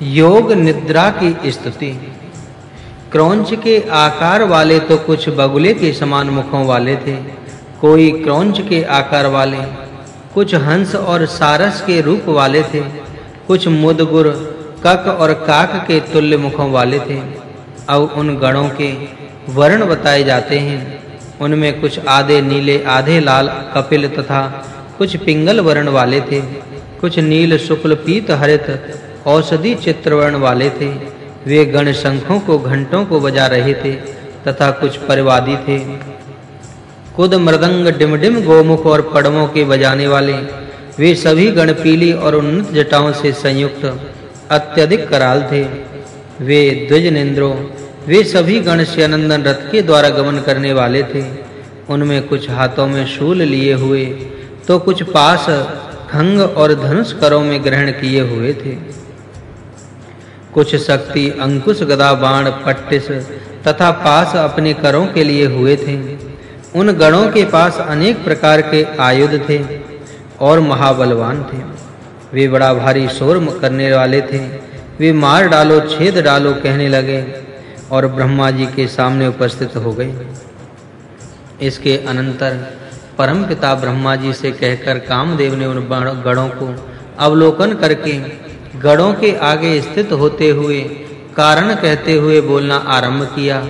योग निद्रा की स्तुति। क्रौंच के आकार वाले तो कुछ बगुले के समान मुखों वाले थे। कोई क्रौंच के आकार वाले, कुछ हंस और सारस के रूप वाले थे। कुछ मुदगुर, कक और काक के तुल्य मुखों वाले थे। अब उन गणों के वर्ण बताए जाते हैं। उनमें कुछ आधे नीले, आधे लाल, कपिल तथा कुछ पिंगल वर्ण वाले थे। कुछ नील, शुक्ल, पीत, हरित औषधि चित्रवर्ण वाले थे। वे गण शंखों को घंटों को बजा रहे थे तथा कुछ परिवादी थे। कुद मृदंग डिमडिम गोमुख और पड़मों के बजाने वाले, वे सभी गण पीली और उन्नत जटाओं से संयुक्त, अत्यधिक कराल थे। वे द्विज निंद्रो वे सभी गण श्यानंदन रथ के द्वारा गमन करने वाले थे। उनमें कुछ हाथों में शूल लिए हुए तो कुछ पास, खंग और धनुष करों में ग्रहण किए हुए थे। कुछ शक्ति अंकुश गदा बाण पट्टिस तथा पास अपने करों के लिए हुए थे। उन गणों के पास अनेक प्रकार के आयुध थे और महाबलवान थे। वे बड़ा भारी शोर करने वाले थे। वे मार डालो, छेद डालो कहने लगे और ब्रह्मा जी के सामने उपस्थित हो गए। इसके अनंतर परम पिता ब्रह्मा जी से कहकर कामदेव ने उन गणों को अवलोकन करके गणों के आगे स्थित होते हुए कारण कहते हुए बोलना आरंभ किया।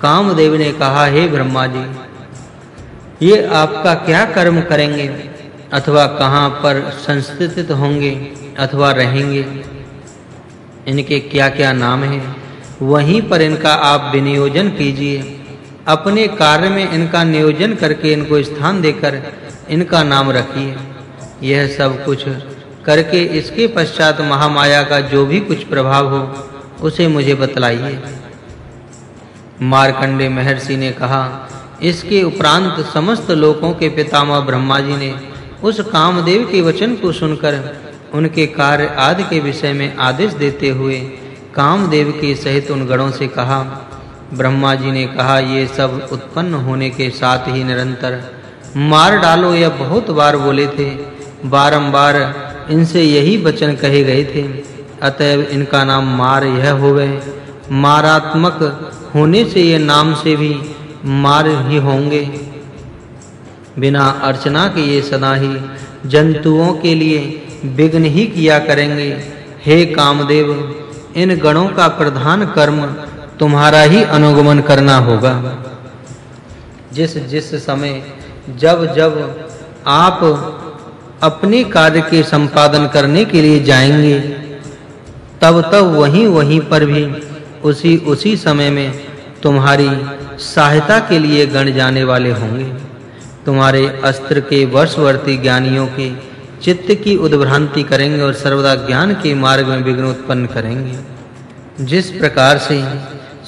कामदेव ने कहा, हे ब्रह्मा जी ये आपका क्या कर्म करेंगे? अथवा कहाँ पर संस्थित होंगे अथवा रहेंगे? इनके क्या-क्या नाम हैं? वहीं पर इनका आप विनियोजन कीजिए। अपने कार्य में इनका नियोजन करके इनको स्थान देकर इनका नाम रखिए। यह सब कुछ करके इसके पश्चात महामाया का जो भी कुछ प्रभाव हो, उसे मुझे बतलाइए। मार्कंडे महर्षि ने कहा, इसके उपरांत समस्त लोकों के पितामह ब्रह्मा जी ने उस कामदेव के वचन को सुनकर उनके कार्य आदि के विषय में आदेश देते हुए कामदेव के सहित उन गणों से कहा ब्रह्मा जी ने कहा, ये सब उत्पन्न होने के साथ ही निरंतर मार डालो या बहुत बार बोले थे, बारंबार इनसे यही वचन कहे गए थे। अतएव इनका नाम मार यह होवे। मारात्मक होने से ये नाम से भी मार ही होंगे। बिना अर्चना के ये सदा ही जंतुओं के लिए विघ्न ही किया करेंगे। हे कामदेव, इन गणों का प्रधान कर्म तुम्हारा ही अनुगमन करना होगा। जिस जिस समय जब जब आप अपने कार्य के संपादन करने के लिए जाएँगे। तब तब वहीं वहीं पर भी, उसी उसी समय में तुम्हारी सहायता के लिए गण जाने वाले होंगे। तुम्हारे अस्त्र के वर्षवर्ती ज्ञानियों के चित्त की उद्भ्रांति करेंगे और सर्वदा ज्ञान के मार्ग में विघ्न उत्पन्न करेंगे। जिस प्रकार से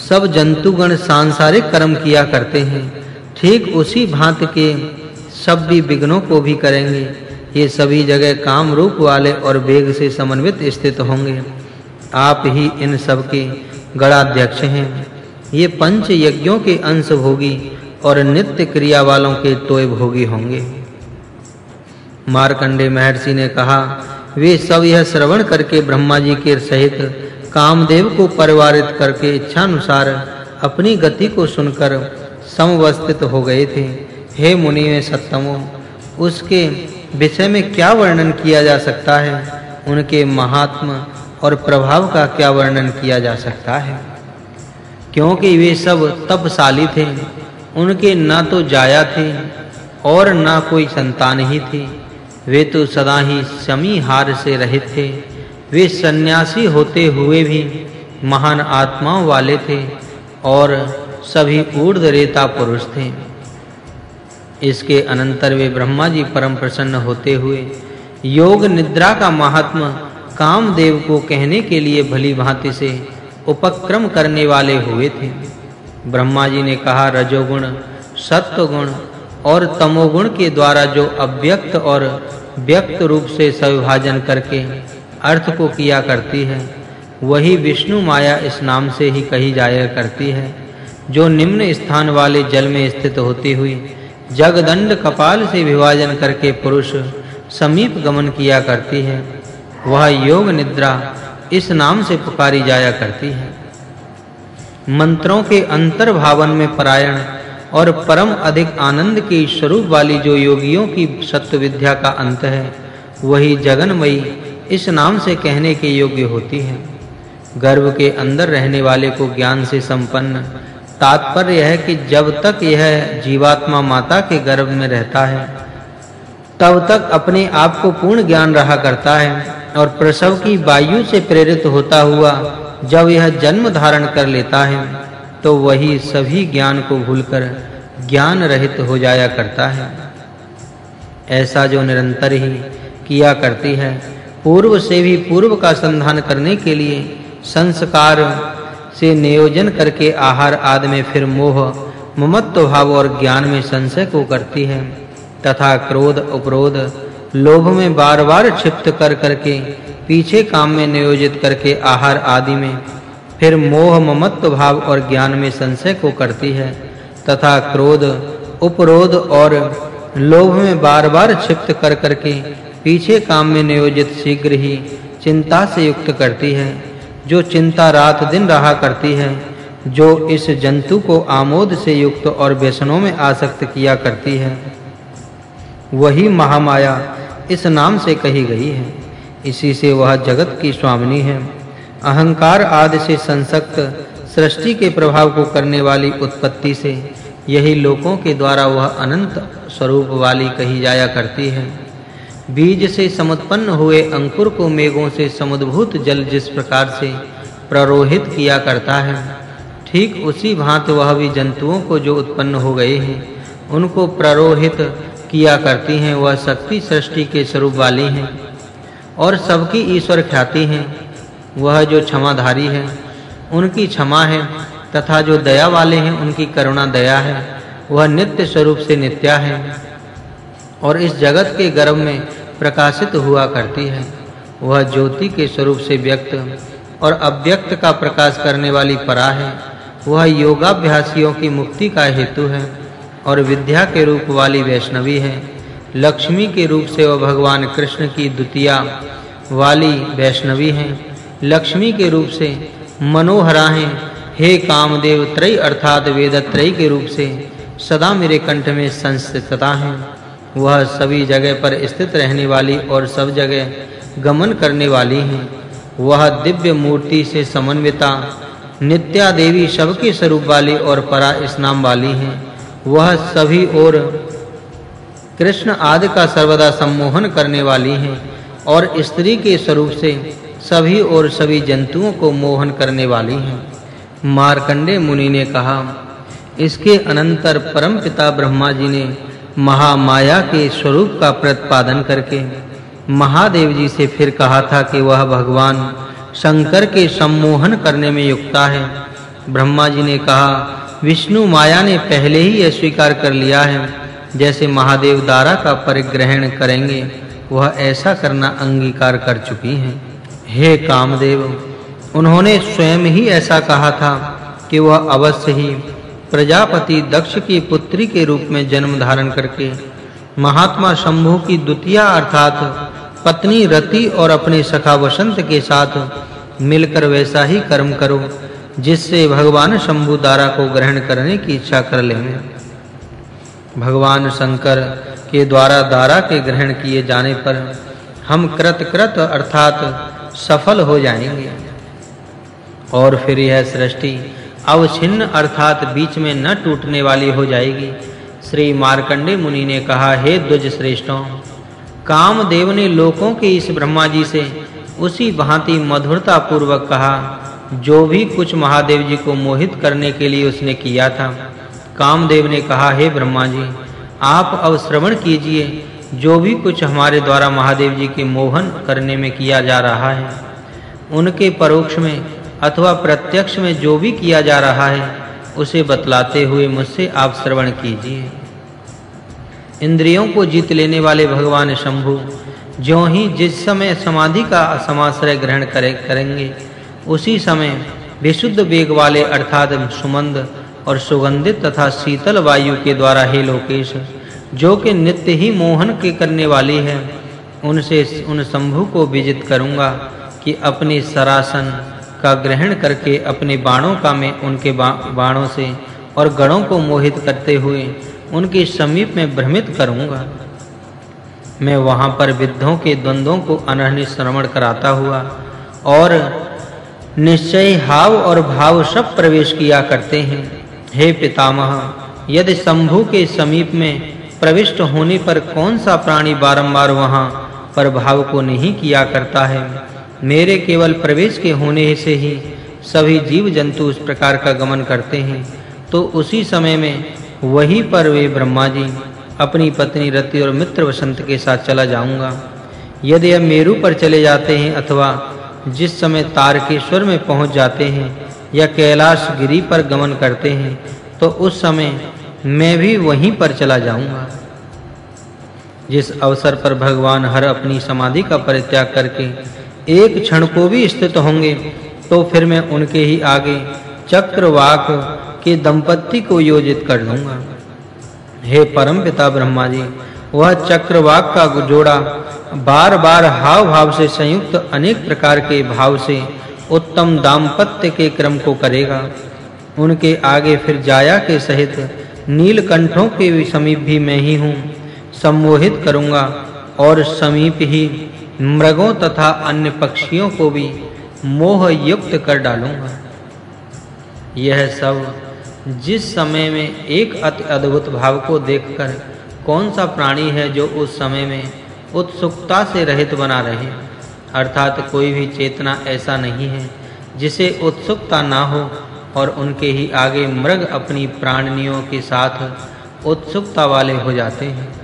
सब जंतुगण सांसारिक कर्म किया करते हैं, ठीक उसी भांति के सब भी विघ्नों को भी करेंगे। ये सभी जगह काम रूप वाले और वेग से समन्वित स्थित होंगे। आप ही इन सब के गणाध्यक्ष हैं। ये पंच यज्ञों के अंश भोगी और नित्य क्रिया वालों के तोय भोगी होंगे। मार्कंडे महर्षि ने कहा, वे सब यह श्रवण करके ब्रह्मा जी के सहित कामदेव को परिवारित करके इच्छा अनुसार अपनी गति को सुनकर समवस्थित हो गए थे। हे मुनि में सत्तमो, उसके विषय में क्या वर्णन किया जा सकता है? उनके महात्म और प्रभाव का क्या वर्णन किया जा सकता है? क्योंकि वे सब तपशाली थे, उनके ना तो जाया थे और ना कोई संतान ही थी। वे तो सदा ही शमी हार से रहित थे। वे सन्यासी होते हुए भी महान आत्माओं वाले थे और सभी ऊर्ध्व रेता पुरुष थे। इसके अनंतर वे ब्रह्मा जी परम प्रसन्न होते हुए, योग निद्रा का महात्मा कामदेव को कहने के लिए भली भांति से उपक्रम करने वाले हुए थे। ब्रह्मा जी ने कहा, रजोगुण, सत्वगुण और तमोगुण के द्वारा जो अव्यक्त और व्यक्त रूप से सविभाजन करके अर्थ को किया करती है, वही विष्णु माया इस नाम से ही कही जाया करती है, जो निम्न स्थान वाले जल में स्थित होती हुई जगदंड कपाल से विभाजन करके पुरुष समीप गमन किया करती है। वह योग निद्रा इस नाम से पुकारी जाया करती है। मंत्रों के अंतर्भावन में परायण और परम अधिक आनंद के स्वरूप वाली जो योगियों की सत्य विद्या का अंत है, वही जगन्मयी इस नाम से कहने के योग्य होती है। गर्भ के अंदर रहने वाले को ज्ञान से संपन्न तात्पर्य है कि जब तक यह जीवात्मा माता के गर्भ में रहता है, तब तक अपने आप को पूर्ण ज्ञान रहा करता है और प्रसव की वायु से प्रेरित होता हुआ जब यह जन्म धारण कर लेता है तो वही सभी ज्ञान को भूलकर ज्ञान रहित हो जाया करता है। ऐसा जो निरंतर ही किया करती है, पूर्व से भी पूर्व का संधान करने के लिए संस्कार से नियोजन करके आहार आदि में फिर मोह, ममत्व भाव और ज्ञान में संशय को करती है। तथा क्रोध, उपरोध, लोभ में बार-बार क्षिप्त कर करके, पीछे काम में नियोजित करके आहार आदि में फिर मोह, ममत्व भाव और ज्ञान में संशय को करती है। तथा क्रोध, उपरोध और लोभ में बार-बार क्षिप्त कर करके, पीछे काम में नियोजित शीघ्र ही चिंता से युक्त करती है। जो चिंता रात दिन रहा करती है, जो इस जंतु को आमोद से युक्त और व्यसनों में आसक्त किया करती है, वही महामाया इस नाम से कही गई है। इसी से वह जगत की स्वामिनी है। अहंकार आदि से संसक्त, सृष्टि के प्रभाव को करने वाली उत्पत्ति से यही लोकों के द्वारा वह अनंत स्वरूप वाली कही जाया करती है। बीज से समुत्पन्न हुए अंकुर को मेघों से समुद्भूत जल जिस प्रकार से प्ररोहित किया करता है, ठीक उसी भांति वह भी जंतुओं को जो उत्पन्न हो गए हैं, उनको प्ररोहित किया करती हैं, वह शक्ति सृष्टि के स्वरूप वाली हैं, और सबकी ईश्वर ख्याति हैं, वह जो क्षमाधारी है, उनकी क्षमा है, तथा जो दया वाले हैं, उनकी करुणा दया है, वह नित्य स्वरूप से नित्या है। और इस जगत के गर्भ में प्रकाशित हुआ करती है। वह ज्योति के स्वरूप से व्यक्त और अव्यक्त का प्रकाश करने वाली परा है। वह योगाभ्यासियों की मुक्ति का हेतु है और विद्या के रूप वाली वैष्णवी है। लक्ष्मी के रूप से वह भगवान कृष्ण की द्वितीया वाली वैष्णवी है। लक्ष्मी के रूप से मनोहरा है। हे कामदेव, त्रय अर्थात वेदत्रय के रूप से सदा मेरे कंठ में संस्थितता है। वह सभी जगह पर स्थित रहने वाली और सब जगह गमन करने वाली है। वह दिव्य मूर्ति से समन्विता नित्या देवी सबके स्वरूप वाली और परा स्नाम वाली है। वह सभी और कृष्ण आदि का सर्वदा सम्मोहन करने वाली है और स्त्री के स्वरूप से सभी और सभी जंतुओं को मोहन करने वाली है। मार्कंडे मुनि ने कहा, इसके अनंतर परम पिता ब्रह्मा जी ने महामाया के स्वरूप का प्रतिपादन करके महादेव जी से फिर कहा था कि वह भगवान शंकर के सम्मोहन करने में युक्ता है। ब्रह्मा जी ने कहा, विष्णु माया ने पहले ही यह स्वीकार कर लिया है। जैसे महादेव दारा का परिग्रहण करेंगे, वह ऐसा करना अंगीकार कर चुकी हैं। हे कामदेव, उन्होंने स्वयं ही ऐसा कहा था कि वह अवश्य ही प्रजापति दक्ष की पुत्री के रूप में जन्म धारण करके महात्मा शंभु की द्वितीय अर्थात पत्नी रति और अपने सखा वसंत के साथ मिलकर वैसा ही कर्म करो, जिससे भगवान शंभु दारा को ग्रहण करने की इच्छा कर लेंगे। भगवान शंकर के द्वारा दारा के ग्रहण किए जाने पर हम कृत कृत अर्थात सफल हो जाएँगे। और फिर यह सृष्टि अवछिन्न अर्थात बीच में न टूटने वाली हो जाएगी। श्री मार्कंडे मुनि ने कहा, हे द्वज श्रेष्ठों, कामदेव ने लोकों के इस ब्रह्मा जी से उसी भांति मधुरता पूर्वक कहा, जो भी कुछ महादेव जी को मोहित करने के लिए उसने किया था, कामदेव ने कहा, हे ब्रह्मा जी आप अब श्रवण कीजिए, जो भी कुछ हमारे द्वारा महादेव जी के मोहन करने में किया जा रहा है, उनके परोक्ष में अथवा प्रत्यक्ष में जो भी किया जा रहा है, उसे बतलाते हुए मुझसे आप श्रवण कीजिए। इंद्रियों को जीत लेने वाले भगवान शंभु जो ही जिस समय समाधि का समाश्रय ग्रहण करे, करेंगे, उसी समय विशुद्ध वेग वाले अर्थात सुमंद और सुगंधित तथा शीतल वायु के द्वारा हे लोकेश, जो कि नित्य ही मोहन के करने वाली है, उनसे उन शंभु को विजित करूँगा कि अपने सरासन का ग्रहण करके अपने बाणों का में उनके बाणों से और गणों को मोहित करते हुए उनके समीप में भ्रमित करूँगा। मैं वहाँ पर विद्धों के द्वंद्वों को अनहनी श्रवण कराता हुआ और निश्चय हाव और भाव सब प्रवेश किया करते हैं। हे पितामह, यदि शंभु के समीप में प्रविष्ट होने पर कौन सा प्राणी बारंबार वहाँ पर भाव को नहीं किया करता है? मेरे केवल प्रवेश के होने से ही सभी जीव जंतु उस प्रकार का गमन करते हैं। तो उसी समय में वही पर वे ब्रह्मा जी अपनी पत्नी रति और मित्र वसंत के साथ चला जाऊँगा। यदि हम मेरु पर चले जाते हैं अथवा जिस समय तारकेश्वर में पहुँच जाते हैं या कैलाश गिरी पर गमन करते हैं तो उस समय मैं भी वहीं पर चला जाऊँगा। जिस अवसर पर भगवान हर अपनी समाधि का परित्याग करके एक क्षण को भी स्थित होंगे तो फिर मैं उनके ही आगे चक्रवाक के दंपति को योजित कर दूँगा हे परम पिता ब्रह्मा जी वह चक्रवाक का जोड़ा बार-बार हाव भाव से संयुक्त अनेक प्रकार के भाव से उत्तम दाम्पत्य के क्रम को करेगा। उनके आगे फिर जाया के सहित नीलकंठों के समीप भी मैं ही हूँ। सम्मोहित करूँगा और समीप ही मृगों तथा अन्य पक्षियों को भी मोह युक्त कर डालूँगा। यह सब जिस समय में एक अति अद्भुत भाव को देखकर कौन सा प्राणी है जो उस समय में उत्सुकता से रहित बना रहे? अर्थात कोई भी चेतना ऐसा नहीं है जिसे उत्सुकता ना हो और उनके ही आगे मृग अपनी प्राणनियों के साथ उत्सुकता वाले हो जाते हैं।